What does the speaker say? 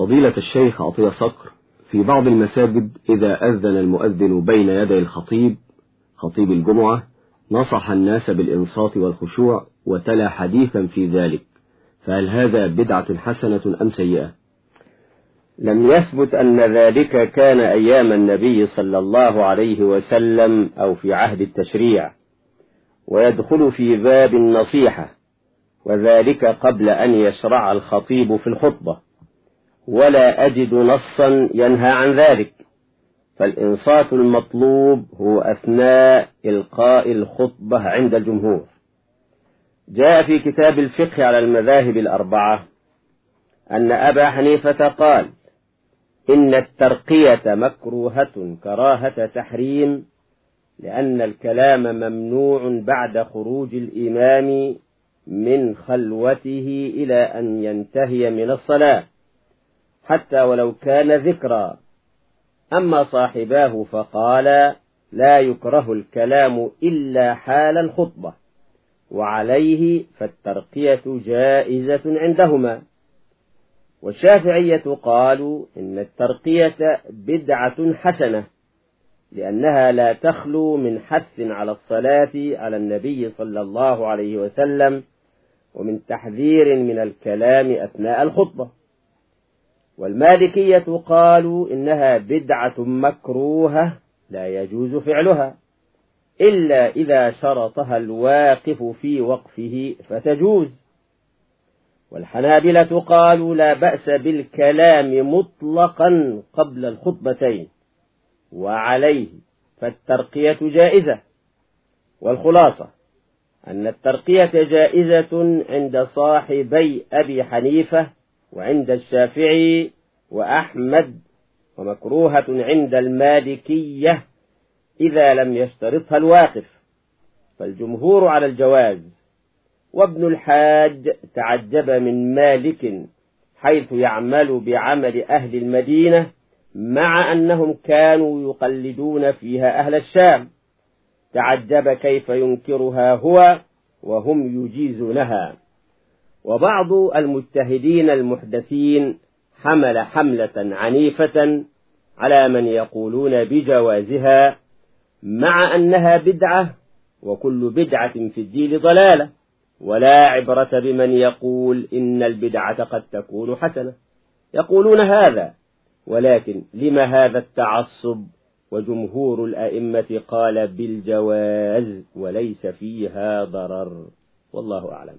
فضيلة الشيخ عطية صقر في بعض المساجد إذا أذن المؤذن بين يدي الخطيب خطيب الجمعة نصح الناس بالإنصات والخشوع وتلا حديثا في ذلك فهل هذا بدعة حسنة أم سيئة؟ لم يثبت أن ذلك كان أيام النبي صلى الله عليه وسلم أو في عهد التشريع ويدخل في باب النصيحة وذلك قبل أن يشرع الخطيب في الخطبة. ولا أجد نصا ينهى عن ذلك. فالإنصات المطلوب هو أثناء إلقاء الخطبة عند الجمهور. جاء في كتاب الفقه على المذاهب الأربعة أن أبا حنيفة قال إن الترقية مكروهة كراهة تحريم لأن الكلام ممنوع بعد خروج الإمام من خلوته إلى أن ينتهي من الصلاة. حتى ولو كان ذكرا. أما صاحباه فقال لا يكره الكلام إلا حال الخطبة وعليه فالترقية جائزة عندهما. والشافعية قالوا إن الترقية بدعة حسنة لأنها لا تخلو من حث على الصلاة على النبي صلى الله عليه وسلم ومن تحذير من الكلام أثناء الخطبة. والمالكية قالوا إنها بدعة مكروهة لا يجوز فعلها إلا إذا شرطها الواقف في وقفه فتجوز. والحنابلة قالوا لا بأس بالكلام مطلقا قبل الخطبتين وعليه فالترقية جائزة. والخلاصة أن الترقية جائزة عند صاحبي أبي حنيفة وعند الشافعي وأحمد ومكروهة عند المالكية إذا لم يشترطها الواقف. فالجمهور على الجواز. وابن الحاج تعجب من مالك حيث يعمل بعمل أهل المدينة مع أنهم كانوا يقلدون فيها أهل الشام. تعجب كيف ينكرها هو وهم يجيزونها. وبعض المجتهدين المحدثين حمل حملة عنيفة على من يقولون بجوازها مع أنها بدعة وكل بدعة في الدين ضلالة ولا عبرة بمن يقول إن البدعة قد تكون حسنة. يقولون هذا ولكن لما هذا التعصب؟ وجمهور الأئمة قال بالجواز وليس فيها ضرر والله أعلم.